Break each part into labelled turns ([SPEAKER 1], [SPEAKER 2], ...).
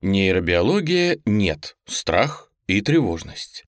[SPEAKER 1] Нейробиология — нет, страх и тревожность.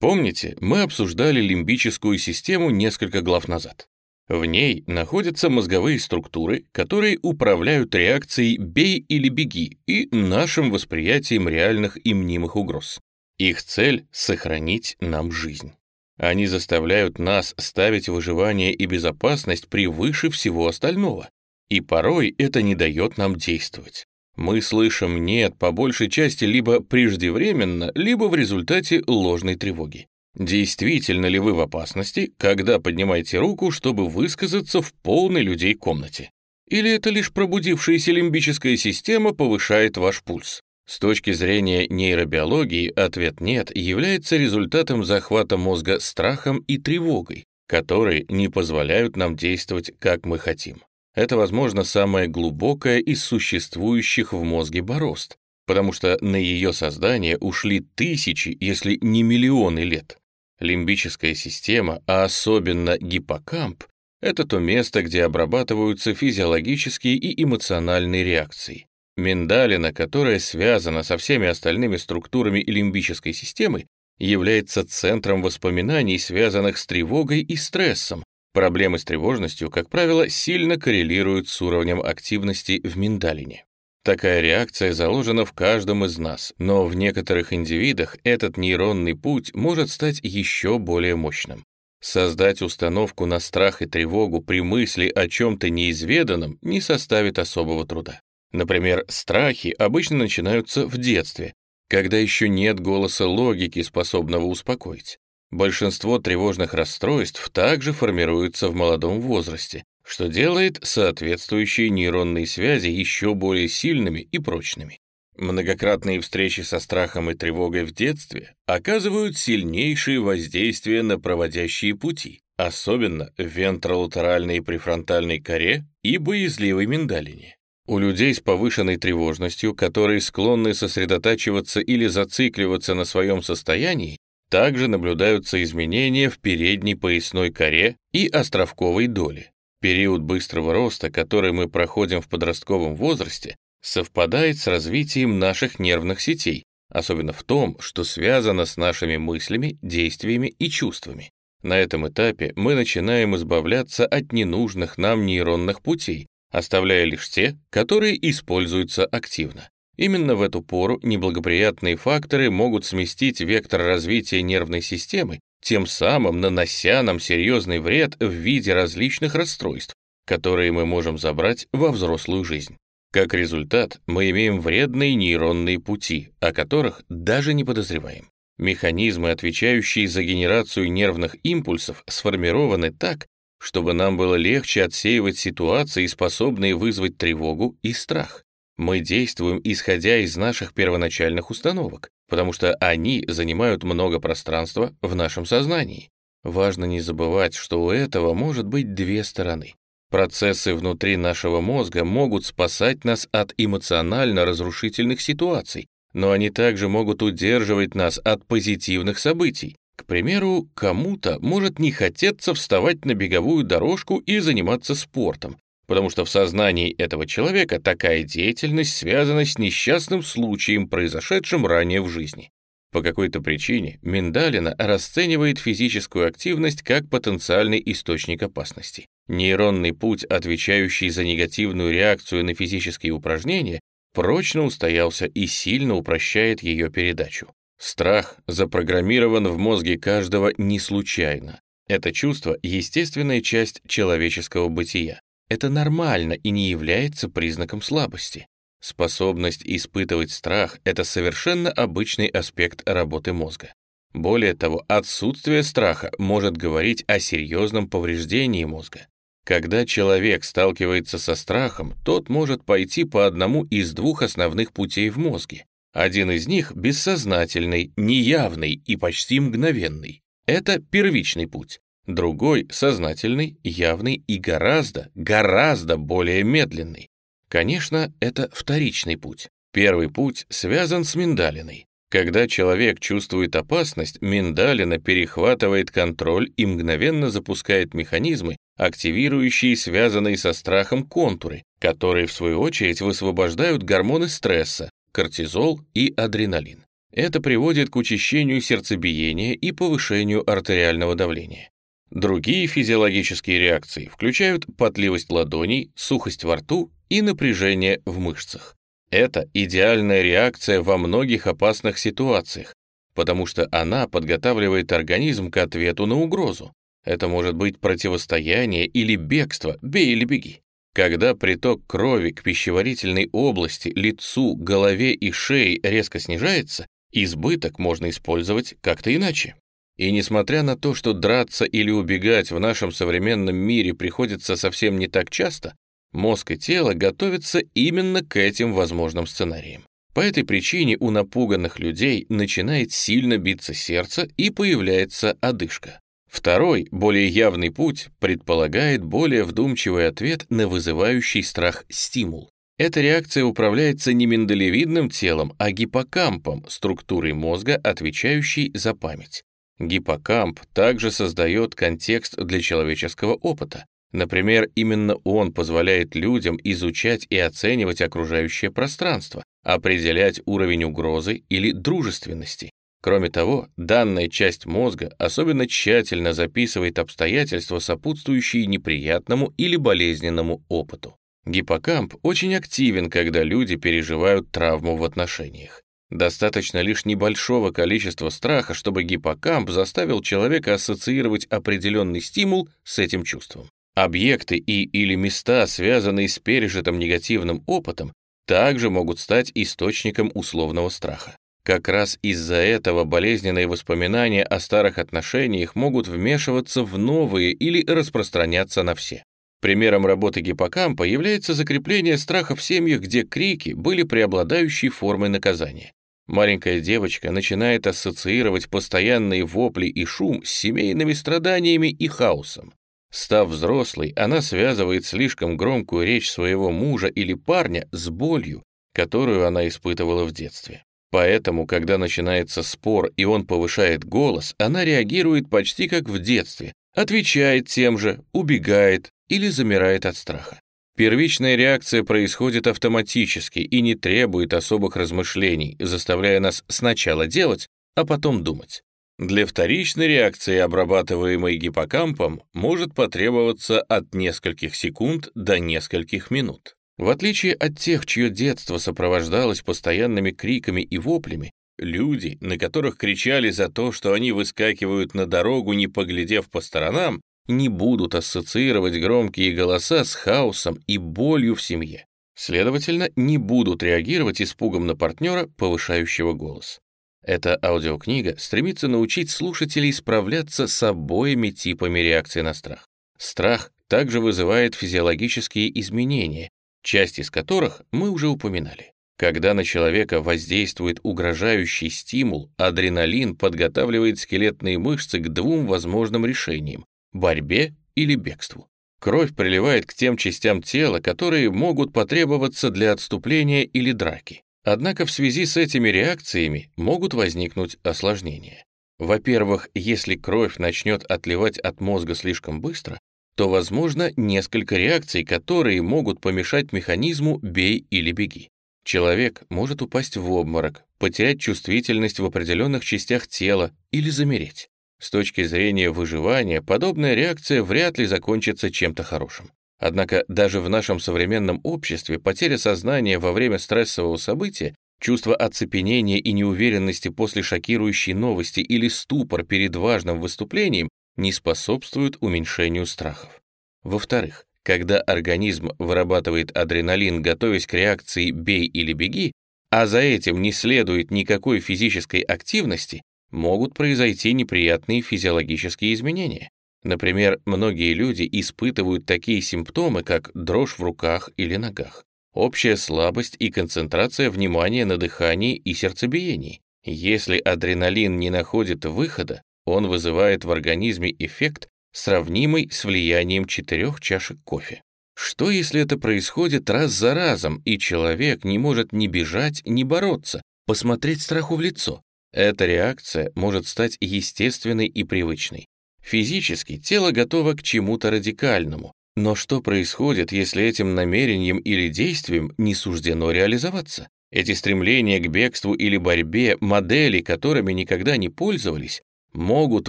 [SPEAKER 1] Помните, мы обсуждали лимбическую систему несколько глав назад. В ней находятся мозговые структуры, которые управляют реакцией «бей или беги» и нашим восприятием реальных и мнимых угроз. Их цель — сохранить нам жизнь. Они заставляют нас ставить выживание и безопасность превыше всего остального. И порой это не дает нам действовать. Мы слышим «нет» по большей части либо преждевременно, либо в результате ложной тревоги. Действительно ли вы в опасности, когда поднимаете руку, чтобы высказаться в полной людей комнате? Или это лишь пробудившаяся лимбическая система повышает ваш пульс? С точки зрения нейробиологии ответ «нет» является результатом захвата мозга страхом и тревогой, которые не позволяют нам действовать, как мы хотим. Это, возможно, самое глубокое из существующих в мозге борозд, потому что на ее создание ушли тысячи, если не миллионы лет. Лимбическая система, а особенно гиппокамп, это то место, где обрабатываются физиологические и эмоциональные реакции. Миндалина, которая связана со всеми остальными структурами лимбической системы, является центром воспоминаний, связанных с тревогой и стрессом, Проблемы с тревожностью, как правило, сильно коррелируют с уровнем активности в миндалине. Такая реакция заложена в каждом из нас, но в некоторых индивидах этот нейронный путь может стать еще более мощным. Создать установку на страх и тревогу при мысли о чем-то неизведанном не составит особого труда. Например, страхи обычно начинаются в детстве, когда еще нет голоса логики, способного успокоить. Большинство тревожных расстройств также формируются в молодом возрасте, что делает соответствующие нейронные связи еще более сильными и прочными. Многократные встречи со страхом и тревогой в детстве оказывают сильнейшие воздействия на проводящие пути, особенно в вентролатеральной префронтальной коре и боязливой миндалине. У людей с повышенной тревожностью, которые склонны сосредотачиваться или зацикливаться на своем состоянии, также наблюдаются изменения в передней поясной коре и островковой доле. Период быстрого роста, который мы проходим в подростковом возрасте, совпадает с развитием наших нервных сетей, особенно в том, что связано с нашими мыслями, действиями и чувствами. На этом этапе мы начинаем избавляться от ненужных нам нейронных путей, оставляя лишь те, которые используются активно. Именно в эту пору неблагоприятные факторы могут сместить вектор развития нервной системы, тем самым нанося нам серьезный вред в виде различных расстройств, которые мы можем забрать во взрослую жизнь. Как результат, мы имеем вредные нейронные пути, о которых даже не подозреваем. Механизмы, отвечающие за генерацию нервных импульсов, сформированы так, чтобы нам было легче отсеивать ситуации, способные вызвать тревогу и страх. Мы действуем, исходя из наших первоначальных установок, потому что они занимают много пространства в нашем сознании. Важно не забывать, что у этого может быть две стороны. Процессы внутри нашего мозга могут спасать нас от эмоционально разрушительных ситуаций, но они также могут удерживать нас от позитивных событий. К примеру, кому-то может не хотеться вставать на беговую дорожку и заниматься спортом, потому что в сознании этого человека такая деятельность связана с несчастным случаем, произошедшим ранее в жизни. По какой-то причине миндалина расценивает физическую активность как потенциальный источник опасности. Нейронный путь, отвечающий за негативную реакцию на физические упражнения, прочно устоялся и сильно упрощает ее передачу. Страх запрограммирован в мозге каждого не случайно. Это чувство — естественная часть человеческого бытия. Это нормально и не является признаком слабости. Способность испытывать страх — это совершенно обычный аспект работы мозга. Более того, отсутствие страха может говорить о серьезном повреждении мозга. Когда человек сталкивается со страхом, тот может пойти по одному из двух основных путей в мозге. Один из них — бессознательный, неявный и почти мгновенный. Это первичный путь. Другой — сознательный, явный и гораздо, гораздо более медленный. Конечно, это вторичный путь. Первый путь связан с миндалиной. Когда человек чувствует опасность, миндалина перехватывает контроль и мгновенно запускает механизмы, активирующие связанные со страхом контуры, которые, в свою очередь, высвобождают гормоны стресса, кортизол и адреналин. Это приводит к учащению сердцебиения и повышению артериального давления. Другие физиологические реакции включают потливость ладоней, сухость во рту и напряжение в мышцах. Это идеальная реакция во многих опасных ситуациях, потому что она подготавливает организм к ответу на угрозу. Это может быть противостояние или бегство, бей или беги. Когда приток крови к пищеварительной области, лицу, голове и шее резко снижается, избыток можно использовать как-то иначе. И несмотря на то, что драться или убегать в нашем современном мире приходится совсем не так часто, Мозг и тело готовятся именно к этим возможным сценариям. По этой причине у напуганных людей начинает сильно биться сердце и появляется одышка. Второй, более явный путь, предполагает более вдумчивый ответ на вызывающий страх стимул. Эта реакция управляется не миндалевидным телом, а гиппокампом, структурой мозга, отвечающей за память. Гиппокамп также создает контекст для человеческого опыта. Например, именно он позволяет людям изучать и оценивать окружающее пространство, определять уровень угрозы или дружественности. Кроме того, данная часть мозга особенно тщательно записывает обстоятельства, сопутствующие неприятному или болезненному опыту. Гиппокамп очень активен, когда люди переживают травму в отношениях. Достаточно лишь небольшого количества страха, чтобы гиппокамп заставил человека ассоциировать определенный стимул с этим чувством. Объекты и или места, связанные с пережитым негативным опытом, также могут стать источником условного страха. Как раз из-за этого болезненные воспоминания о старых отношениях могут вмешиваться в новые или распространяться на все. Примером работы гиппокампа является закрепление страха в семьях, где крики были преобладающей формой наказания. Маленькая девочка начинает ассоциировать постоянные вопли и шум с семейными страданиями и хаосом. Став взрослой, она связывает слишком громкую речь своего мужа или парня с болью, которую она испытывала в детстве. Поэтому, когда начинается спор и он повышает голос, она реагирует почти как в детстве, отвечает тем же, убегает или замирает от страха. Первичная реакция происходит автоматически и не требует особых размышлений, заставляя нас сначала делать, а потом думать. Для вторичной реакции, обрабатываемой гиппокампом, может потребоваться от нескольких секунд до нескольких минут. В отличие от тех, чье детство сопровождалось постоянными криками и воплями, люди, на которых кричали за то, что они выскакивают на дорогу, не поглядев по сторонам, не будут ассоциировать громкие голоса с хаосом и болью в семье. Следовательно, не будут реагировать испугом на партнера, повышающего голос. Эта аудиокнига стремится научить слушателей справляться с обоими типами реакции на страх. Страх также вызывает физиологические изменения, часть из которых мы уже упоминали. Когда на человека воздействует угрожающий стимул, адреналин подготавливает скелетные мышцы к двум возможным решениям – борьбе или бегству. Кровь приливает к тем частям тела, которые могут потребоваться для отступления или драки. Однако в связи с этими реакциями могут возникнуть осложнения. Во-первых, если кровь начнет отливать от мозга слишком быстро, то возможно несколько реакций, которые могут помешать механизму «бей или беги». Человек может упасть в обморок, потерять чувствительность в определенных частях тела или замереть. С точки зрения выживания, подобная реакция вряд ли закончится чем-то хорошим. Однако даже в нашем современном обществе потеря сознания во время стрессового события, чувство оцепенения и неуверенности после шокирующей новости или ступор перед важным выступлением не способствуют уменьшению страхов. Во-вторых, когда организм вырабатывает адреналин, готовясь к реакции «бей или беги», а за этим не следует никакой физической активности, могут произойти неприятные физиологические изменения. Например, многие люди испытывают такие симптомы, как дрожь в руках или ногах, общая слабость и концентрация внимания на дыхании и сердцебиении. Если адреналин не находит выхода, он вызывает в организме эффект, сравнимый с влиянием четырех чашек кофе. Что если это происходит раз за разом, и человек не может ни бежать, ни бороться, посмотреть страху в лицо? Эта реакция может стать естественной и привычной. Физически тело готово к чему-то радикальному, но что происходит, если этим намерением или действием не суждено реализоваться? Эти стремления к бегству или борьбе, модели, которыми никогда не пользовались, могут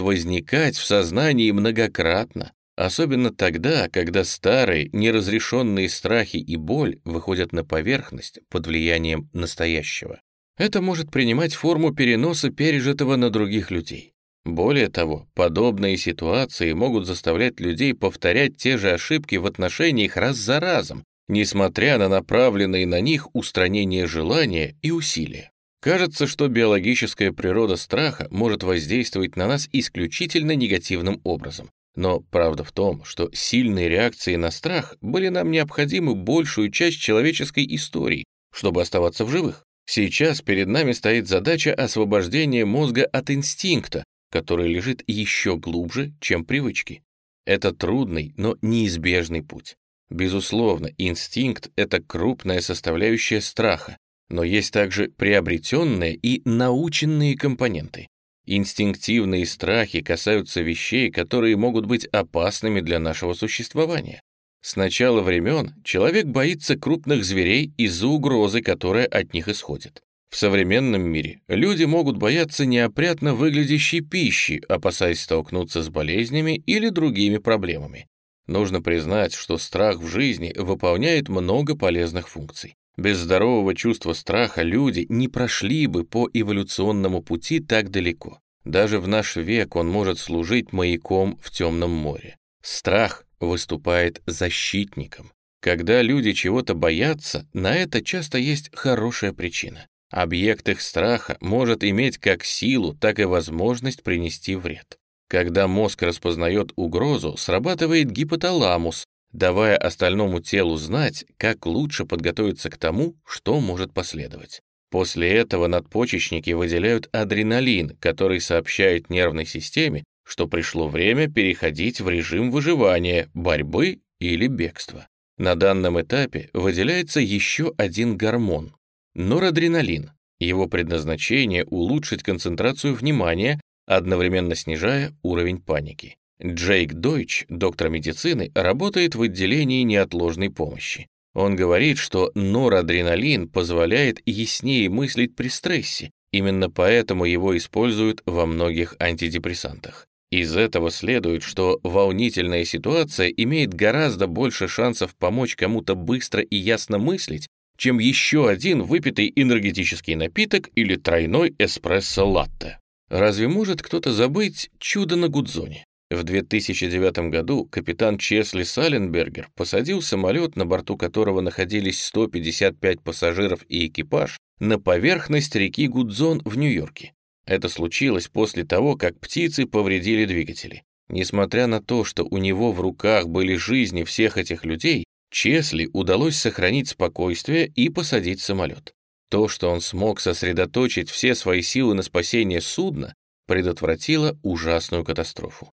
[SPEAKER 1] возникать в сознании многократно, особенно тогда, когда старые, неразрешенные страхи и боль выходят на поверхность под влиянием настоящего. Это может принимать форму переноса пережитого на других людей. Более того, подобные ситуации могут заставлять людей повторять те же ошибки в отношениях раз за разом, несмотря на направленные на них устранение желания и усилия. Кажется, что биологическая природа страха может воздействовать на нас исключительно негативным образом. Но правда в том, что сильные реакции на страх были нам необходимы большую часть человеческой истории, чтобы оставаться в живых. Сейчас перед нами стоит задача освобождения мозга от инстинкта, который лежит еще глубже, чем привычки. Это трудный, но неизбежный путь. Безусловно, инстинкт — это крупная составляющая страха, но есть также приобретенные и наученные компоненты. Инстинктивные страхи касаются вещей, которые могут быть опасными для нашего существования. С начала времен человек боится крупных зверей из-за угрозы, которая от них исходит. В современном мире люди могут бояться неопрятно выглядящей пищи, опасаясь столкнуться с болезнями или другими проблемами. Нужно признать, что страх в жизни выполняет много полезных функций. Без здорового чувства страха люди не прошли бы по эволюционному пути так далеко. Даже в наш век он может служить маяком в темном море. Страх выступает защитником. Когда люди чего-то боятся, на это часто есть хорошая причина. Объект их страха может иметь как силу, так и возможность принести вред. Когда мозг распознает угрозу, срабатывает гипоталамус, давая остальному телу знать, как лучше подготовиться к тому, что может последовать. После этого надпочечники выделяют адреналин, который сообщает нервной системе, что пришло время переходить в режим выживания, борьбы или бегства. На данном этапе выделяется еще один гормон – норадреналин. Его предназначение – улучшить концентрацию внимания, одновременно снижая уровень паники. Джейк Дойч, доктор медицины, работает в отделении неотложной помощи. Он говорит, что норадреналин позволяет яснее мыслить при стрессе, именно поэтому его используют во многих антидепрессантах. Из этого следует, что волнительная ситуация имеет гораздо больше шансов помочь кому-то быстро и ясно мыслить, чем еще один выпитый энергетический напиток или тройной эспрессо-латте. Разве может кто-то забыть чудо на Гудзоне? В 2009 году капитан Чесли Саленбергер посадил самолет, на борту которого находились 155 пассажиров и экипаж, на поверхность реки Гудзон в Нью-Йорке. Это случилось после того, как птицы повредили двигатели. Несмотря на то, что у него в руках были жизни всех этих людей, Чесли удалось сохранить спокойствие и посадить самолет. То, что он смог сосредоточить все свои силы на спасение судна, предотвратило ужасную катастрофу.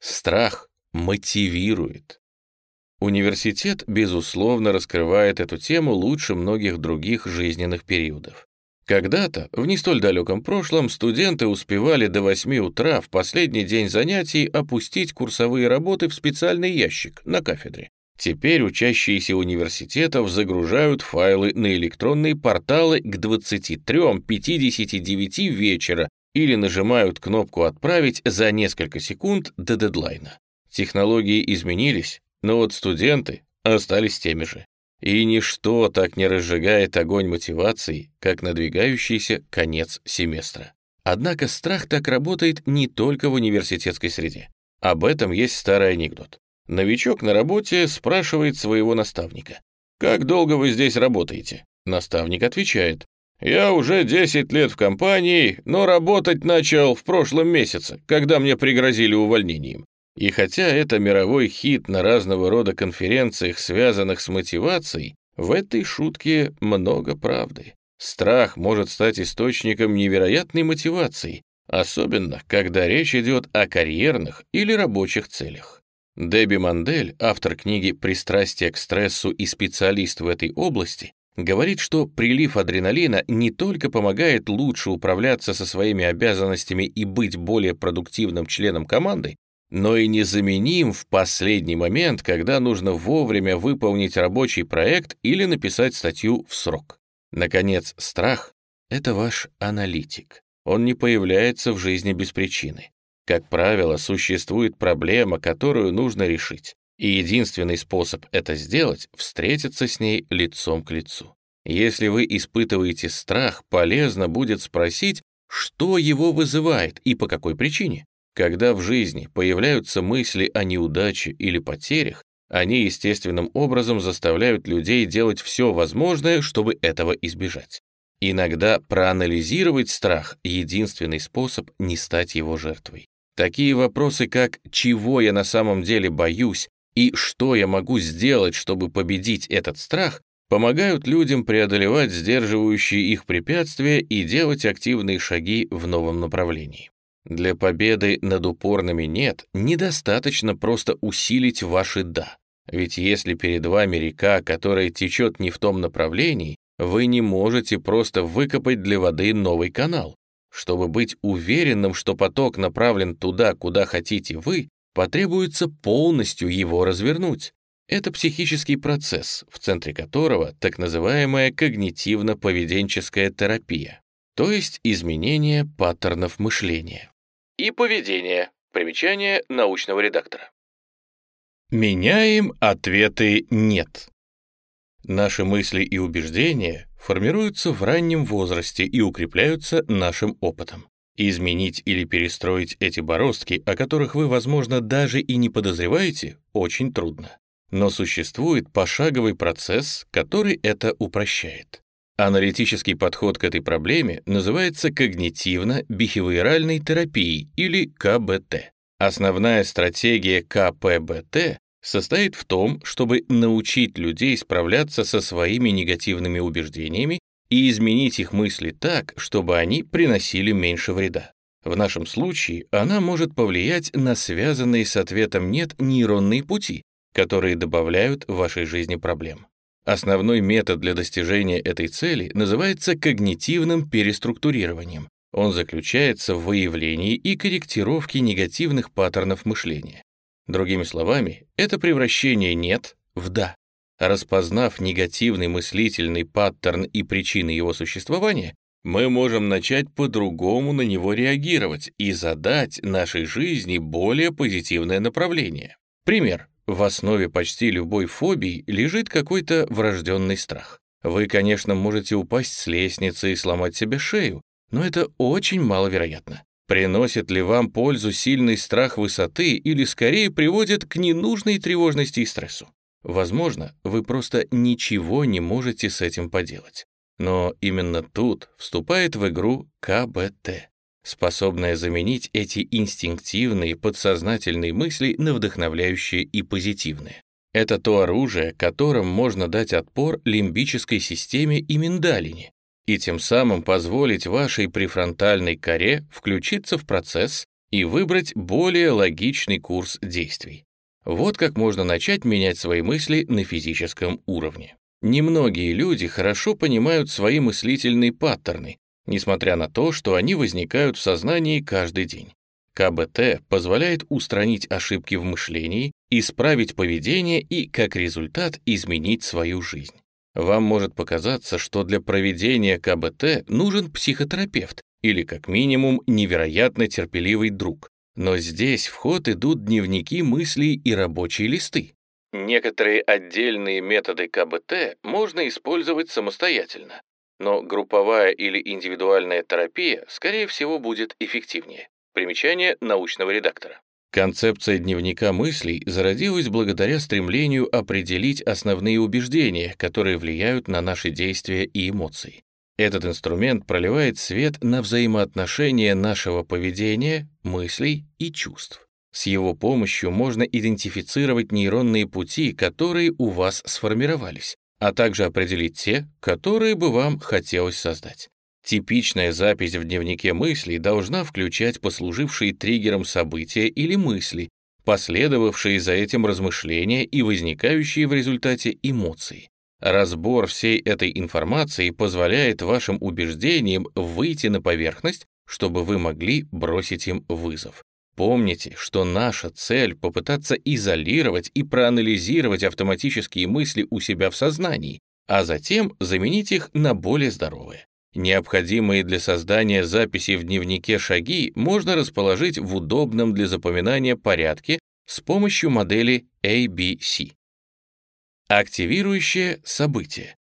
[SPEAKER 1] Страх мотивирует. Университет, безусловно, раскрывает эту тему лучше многих других жизненных периодов. Когда-то, в не столь далеком прошлом, студенты успевали до 8 утра в последний день занятий опустить курсовые работы в специальный ящик на кафедре. Теперь учащиеся университетов загружают файлы на электронные порталы к 23.59 вечера или нажимают кнопку «Отправить» за несколько секунд до дедлайна. Технологии изменились, но вот студенты остались теми же. И ничто так не разжигает огонь мотивации, как надвигающийся конец семестра. Однако страх так работает не только в университетской среде. Об этом есть старый анекдот. Новичок на работе спрашивает своего наставника. «Как долго вы здесь работаете?» Наставник отвечает. «Я уже 10 лет в компании, но работать начал в прошлом месяце, когда мне пригрозили увольнением. И хотя это мировой хит на разного рода конференциях, связанных с мотивацией, в этой шутке много правды. Страх может стать источником невероятной мотивации, особенно когда речь идет о карьерных или рабочих целях. Дебби Мандель, автор книги «Пристрастие к стрессу» и специалист в этой области, говорит, что прилив адреналина не только помогает лучше управляться со своими обязанностями и быть более продуктивным членом команды, но и незаменим в последний момент, когда нужно вовремя выполнить рабочий проект или написать статью в срок. Наконец, страх — это ваш аналитик. Он не появляется в жизни без причины. Как правило, существует проблема, которую нужно решить. И единственный способ это сделать — встретиться с ней лицом к лицу. Если вы испытываете страх, полезно будет спросить, что его вызывает и по какой причине. Когда в жизни появляются мысли о неудаче или потерях, они естественным образом заставляют людей делать все возможное, чтобы этого избежать. Иногда проанализировать страх — единственный способ не стать его жертвой. Такие вопросы, как «чего я на самом деле боюсь» и «что я могу сделать, чтобы победить этот страх», помогают людям преодолевать сдерживающие их препятствия и делать активные шаги в новом направлении. Для победы над упорными «нет» недостаточно просто усилить ваши «да». Ведь если перед вами река, которая течет не в том направлении, вы не можете просто выкопать для воды новый канал. Чтобы быть уверенным, что поток направлен туда, куда хотите вы, потребуется полностью его развернуть. Это психический процесс, в центре которого так называемая когнитивно-поведенческая терапия, то есть изменение паттернов мышления и поведения. Примечание научного редактора. Меняем ответы «нет». Наши мысли и убеждения формируются в раннем возрасте и укрепляются нашим опытом. Изменить или перестроить эти бороздки, о которых вы, возможно, даже и не подозреваете, очень трудно. Но существует пошаговый процесс, который это упрощает. Аналитический подход к этой проблеме называется когнитивно-бихевиоральной терапией или КБТ. Основная стратегия КПБТ состоит в том, чтобы научить людей справляться со своими негативными убеждениями и изменить их мысли так, чтобы они приносили меньше вреда. В нашем случае она может повлиять на связанные с ответом «нет» нейронные пути, которые добавляют в вашей жизни проблем. Основной метод для достижения этой цели называется когнитивным переструктурированием. Он заключается в выявлении и корректировке негативных паттернов мышления. Другими словами, это превращение «нет» в «да». Распознав негативный мыслительный паттерн и причины его существования, мы можем начать по-другому на него реагировать и задать нашей жизни более позитивное направление. Пример. В основе почти любой фобии лежит какой-то врожденный страх. Вы, конечно, можете упасть с лестницы и сломать себе шею, но это очень маловероятно. Приносит ли вам пользу сильный страх высоты или скорее приводит к ненужной тревожности и стрессу? Возможно, вы просто ничего не можете с этим поделать. Но именно тут вступает в игру КБТ способная заменить эти инстинктивные подсознательные мысли на вдохновляющие и позитивные. Это то оружие, которым можно дать отпор лимбической системе и миндалине, и тем самым позволить вашей префронтальной коре включиться в процесс и выбрать более логичный курс действий. Вот как можно начать менять свои мысли на физическом уровне. Немногие люди хорошо понимают свои мыслительные паттерны, несмотря на то, что они возникают в сознании каждый день. КБТ позволяет устранить ошибки в мышлении, исправить поведение и, как результат, изменить свою жизнь. Вам может показаться, что для проведения КБТ нужен психотерапевт или, как минимум, невероятно терпеливый друг. Но здесь в ход идут дневники мыслей и рабочие листы. Некоторые отдельные методы КБТ можно использовать самостоятельно, но групповая или индивидуальная терапия, скорее всего, будет эффективнее. Примечание научного редактора. Концепция дневника мыслей зародилась благодаря стремлению определить основные убеждения, которые влияют на наши действия и эмоции. Этот инструмент проливает свет на взаимоотношения нашего поведения, мыслей и чувств. С его помощью можно идентифицировать нейронные пути, которые у вас сформировались, а также определить те, которые бы вам хотелось создать. Типичная запись в дневнике мыслей должна включать послужившие триггером события или мысли, последовавшие за этим размышления и возникающие в результате эмоции. Разбор всей этой информации позволяет вашим убеждениям выйти на поверхность, чтобы вы могли бросить им вызов. Помните, что наша цель — попытаться изолировать и проанализировать автоматические мысли у себя в сознании, а затем заменить их на более здоровые. Необходимые для создания записи в дневнике шаги можно расположить в удобном для запоминания порядке с помощью модели ABC. Активирующее событие.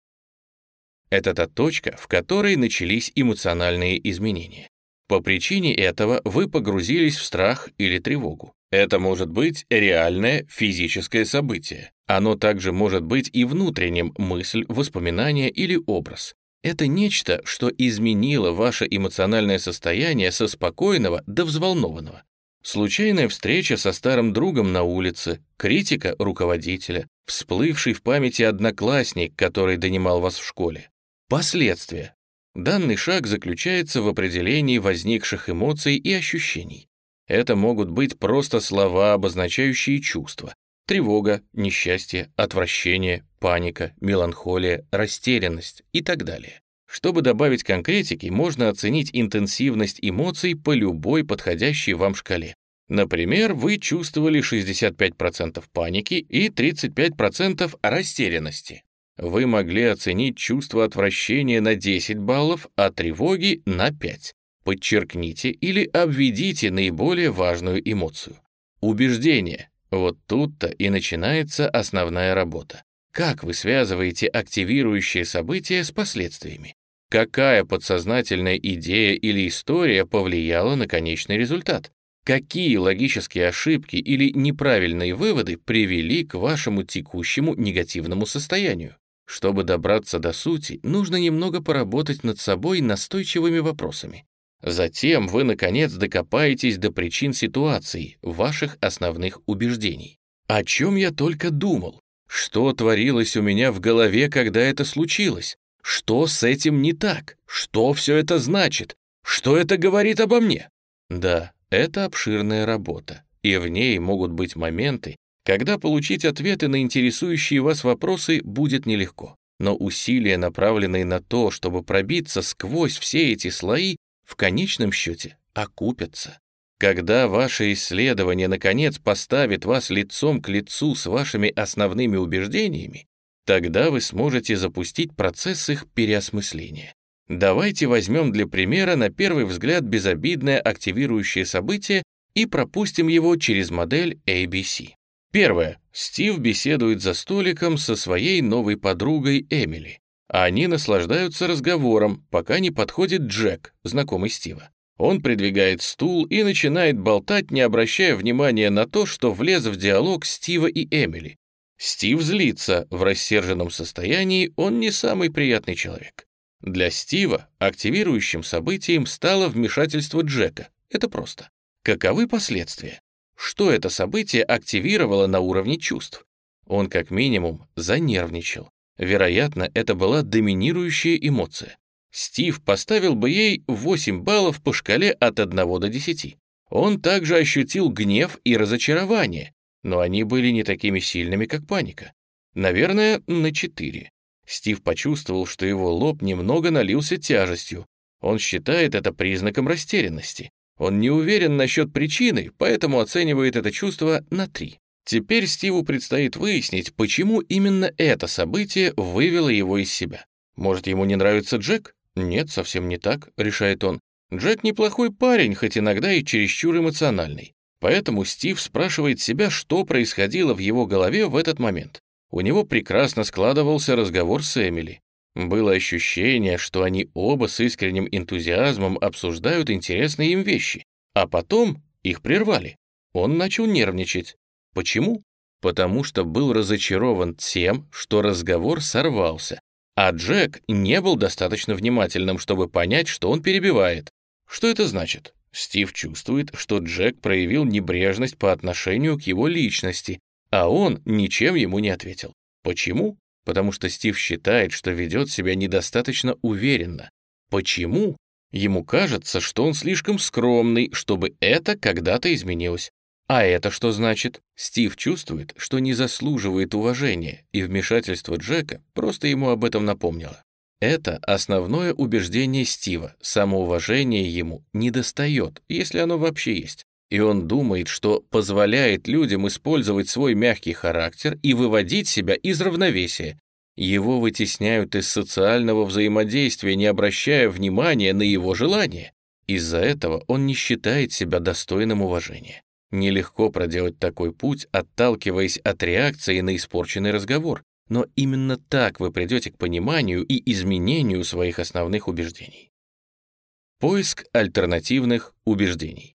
[SPEAKER 1] Это та точка, в которой начались эмоциональные изменения. По причине этого вы погрузились в страх или тревогу. Это может быть реальное физическое событие. Оно также может быть и внутренним мысль, воспоминание или образ. Это нечто, что изменило ваше эмоциональное состояние со спокойного до взволнованного. Случайная встреча со старым другом на улице, критика руководителя, всплывший в памяти одноклассник, который донимал вас в школе. Последствия. Данный шаг заключается в определении возникших эмоций и ощущений. Это могут быть просто слова, обозначающие чувства. Тревога, несчастье, отвращение, паника, меланхолия, растерянность и так далее. Чтобы добавить конкретики, можно оценить интенсивность эмоций по любой подходящей вам шкале. Например, вы чувствовали 65% паники и 35% растерянности. Вы могли оценить чувство отвращения на 10 баллов, а тревоги на 5. Подчеркните или обведите наиболее важную эмоцию. Убеждение. Вот тут-то и начинается основная работа. Как вы связываете активирующие события с последствиями? Какая подсознательная идея или история повлияла на конечный результат? Какие логические ошибки или неправильные выводы привели к вашему текущему негативному состоянию? Чтобы добраться до сути, нужно немного поработать над собой настойчивыми вопросами. Затем вы, наконец, докопаетесь до причин ситуации, ваших основных убеждений. О чем я только думал? Что творилось у меня в голове, когда это случилось? Что с этим не так? Что все это значит? Что это говорит обо мне? Да, это обширная работа, и в ней могут быть моменты, когда получить ответы на интересующие вас вопросы будет нелегко. Но усилия, направленные на то, чтобы пробиться сквозь все эти слои, в конечном счете окупятся. Когда ваше исследование, наконец, поставит вас лицом к лицу с вашими основными убеждениями, Тогда вы сможете запустить процесс их переосмысления. Давайте возьмем для примера на первый взгляд безобидное активирующее событие и пропустим его через модель ABC. Первое. Стив беседует за столиком со своей новой подругой Эмили. Они наслаждаются разговором, пока не подходит Джек, знакомый Стива. Он придвигает стул и начинает болтать, не обращая внимания на то, что влез в диалог Стива и Эмили, Стив злится, в рассерженном состоянии он не самый приятный человек. Для Стива активирующим событием стало вмешательство Джека. Это просто. Каковы последствия? Что это событие активировало на уровне чувств? Он как минимум занервничал. Вероятно, это была доминирующая эмоция. Стив поставил бы ей 8 баллов по шкале от 1 до 10. Он также ощутил гнев и разочарование, но они были не такими сильными, как паника. Наверное, на четыре. Стив почувствовал, что его лоб немного налился тяжестью. Он считает это признаком растерянности. Он не уверен насчет причины, поэтому оценивает это чувство на три. Теперь Стиву предстоит выяснить, почему именно это событие вывело его из себя. Может, ему не нравится Джек? Нет, совсем не так, решает он. Джек неплохой парень, хоть иногда и чересчур эмоциональный. Поэтому Стив спрашивает себя, что происходило в его голове в этот момент. У него прекрасно складывался разговор с Эмили. Было ощущение, что они оба с искренним энтузиазмом обсуждают интересные им вещи, а потом их прервали. Он начал нервничать. Почему? Потому что был разочарован тем, что разговор сорвался, а Джек не был достаточно внимательным, чтобы понять, что он перебивает. Что это значит? Стив чувствует, что Джек проявил небрежность по отношению к его личности, а он ничем ему не ответил. Почему? Потому что Стив считает, что ведет себя недостаточно уверенно. Почему? Ему кажется, что он слишком скромный, чтобы это когда-то изменилось. А это что значит? Стив чувствует, что не заслуживает уважения, и вмешательство Джека просто ему об этом напомнило. Это основное убеждение Стива, самоуважение ему недостает, если оно вообще есть. И он думает, что позволяет людям использовать свой мягкий характер и выводить себя из равновесия. Его вытесняют из социального взаимодействия, не обращая внимания на его желания. Из-за этого он не считает себя достойным уважения. Нелегко проделать такой путь, отталкиваясь от реакции на испорченный разговор, но именно так вы придете к пониманию и изменению своих основных убеждений. Поиск альтернативных убеждений.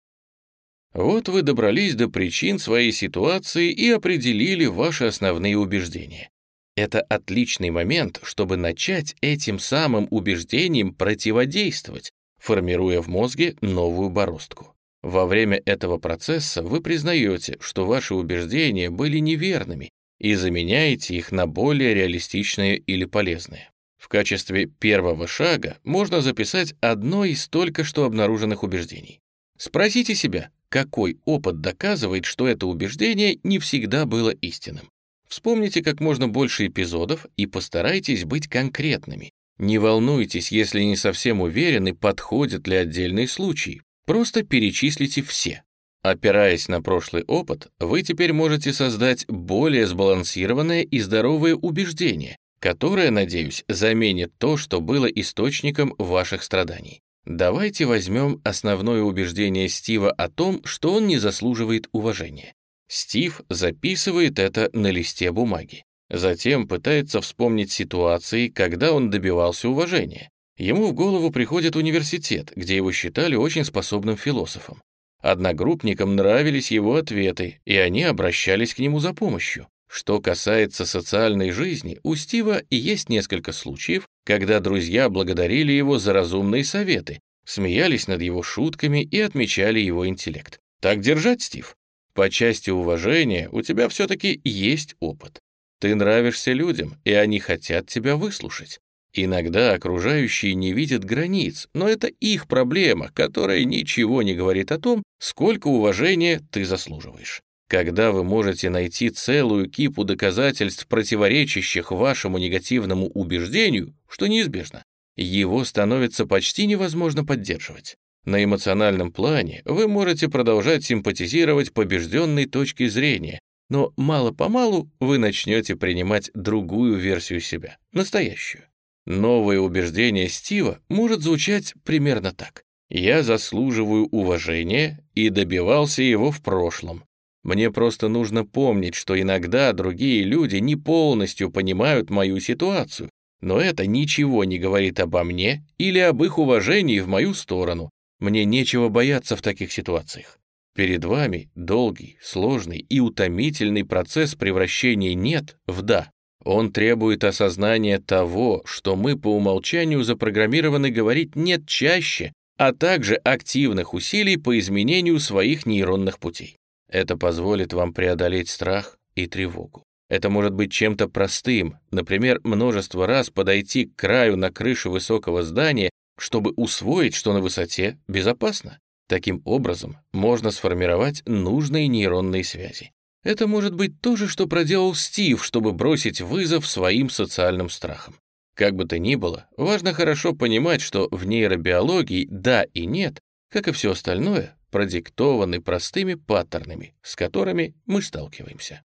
[SPEAKER 1] Вот вы добрались до причин своей ситуации и определили ваши основные убеждения. Это отличный момент, чтобы начать этим самым убеждением противодействовать, формируя в мозге новую бороздку. Во время этого процесса вы признаете, что ваши убеждения были неверными и заменяете их на более реалистичные или полезные. В качестве первого шага можно записать одно из только что обнаруженных убеждений. Спросите себя, какой опыт доказывает, что это убеждение не всегда было истинным. Вспомните как можно больше эпизодов и постарайтесь быть конкретными. Не волнуйтесь, если не совсем уверены, подходят ли отдельные случаи. Просто перечислите все. Опираясь на прошлый опыт, вы теперь можете создать более сбалансированное и здоровое убеждение, которое, надеюсь, заменит то, что было источником ваших страданий. Давайте возьмем основное убеждение Стива о том, что он не заслуживает уважения. Стив записывает это на листе бумаги. Затем пытается вспомнить ситуации, когда он добивался уважения. Ему в голову приходит университет, где его считали очень способным философом. Одногруппникам нравились его ответы, и они обращались к нему за помощью. Что касается социальной жизни, у Стива есть несколько случаев, когда друзья благодарили его за разумные советы, смеялись над его шутками и отмечали его интеллект. Так держать, Стив. По части уважения у тебя все-таки есть опыт. Ты нравишься людям, и они хотят тебя выслушать. Иногда окружающие не видят границ, но это их проблема, которая ничего не говорит о том, сколько уважения ты заслуживаешь. Когда вы можете найти целую кипу доказательств, противоречащих вашему негативному убеждению, что неизбежно, его становится почти невозможно поддерживать. На эмоциональном плане вы можете продолжать симпатизировать побежденной точке зрения, но мало-помалу вы начнете принимать другую версию себя, настоящую. Новое убеждение Стива может звучать примерно так. «Я заслуживаю уважения и добивался его в прошлом. Мне просто нужно помнить, что иногда другие люди не полностью понимают мою ситуацию, но это ничего не говорит обо мне или об их уважении в мою сторону. Мне нечего бояться в таких ситуациях. Перед вами долгий, сложный и утомительный процесс превращения «нет» в «да». Он требует осознания того, что мы по умолчанию запрограммированы говорить «нет» чаще, а также активных усилий по изменению своих нейронных путей. Это позволит вам преодолеть страх и тревогу. Это может быть чем-то простым, например, множество раз подойти к краю на крыше высокого здания, чтобы усвоить, что на высоте безопасно. Таким образом, можно сформировать нужные нейронные связи. Это может быть то же, что проделал Стив, чтобы бросить вызов своим социальным страхам. Как бы то ни было, важно хорошо понимать, что в нейробиологии «да» и «нет», как и все остальное, продиктованы простыми паттернами, с которыми мы сталкиваемся.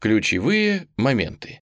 [SPEAKER 1] Ключевые моменты.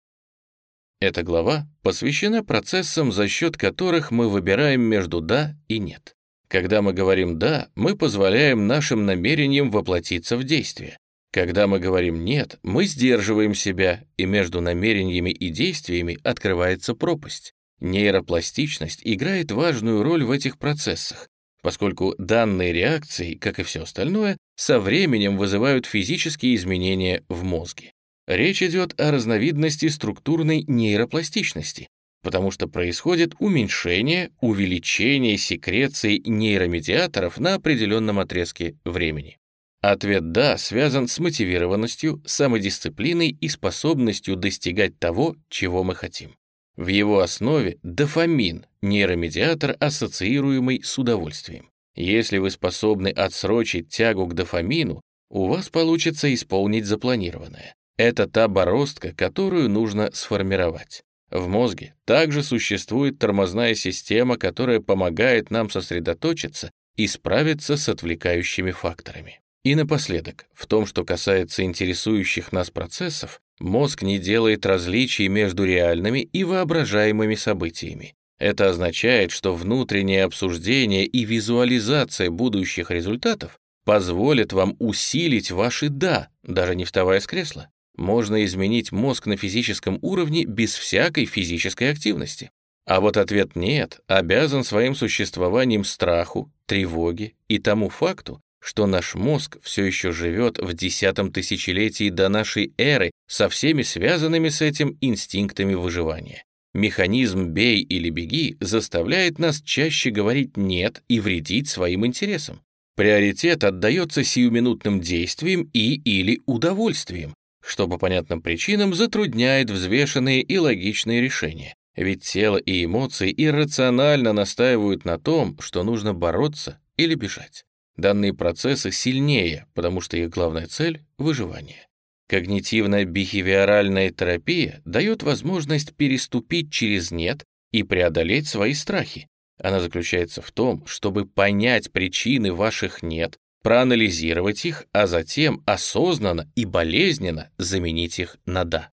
[SPEAKER 1] Эта глава посвящена процессам, за счет которых мы выбираем между «да» и «нет». Когда мы говорим «да», мы позволяем нашим намерениям воплотиться в действие. Когда мы говорим «нет», мы сдерживаем себя, и между намерениями и действиями открывается пропасть. Нейропластичность играет важную роль в этих процессах, поскольку данные реакции, как и все остальное, со временем вызывают физические изменения в мозге. Речь идет о разновидности структурной нейропластичности, потому что происходит уменьшение, увеличение секреции нейромедиаторов на определенном отрезке времени. Ответ «да» связан с мотивированностью, самодисциплиной и способностью достигать того, чего мы хотим. В его основе дофамин, нейромедиатор, ассоциируемый с удовольствием. Если вы способны отсрочить тягу к дофамину, у вас получится исполнить запланированное. Это та бороздка, которую нужно сформировать. В мозге также существует тормозная система, которая помогает нам сосредоточиться и справиться с отвлекающими факторами. И напоследок, в том, что касается интересующих нас процессов, мозг не делает различий между реальными и воображаемыми событиями. Это означает, что внутреннее обсуждение и визуализация будущих результатов позволят вам усилить ваши «да», даже не вставая с кресла. Можно изменить мозг на физическом уровне без всякой физической активности. А вот ответ «нет» обязан своим существованием страху, тревоге и тому факту, что наш мозг все еще живет в десятом тысячелетии до нашей эры со всеми связанными с этим инстинктами выживания. Механизм «бей или беги» заставляет нас чаще говорить «нет» и вредить своим интересам. Приоритет отдается сиюминутным действиям и или удовольствиям, что по понятным причинам затрудняет взвешенные и логичные решения. Ведь тело и эмоции иррационально настаивают на том, что нужно бороться или бежать. Данные процессы сильнее, потому что их главная цель — выживание. Когнитивная бихевиоральная терапия дает возможность переступить через «нет» и преодолеть свои страхи. Она заключается в том, чтобы понять причины ваших «нет», проанализировать их, а затем осознанно и болезненно заменить их на «да».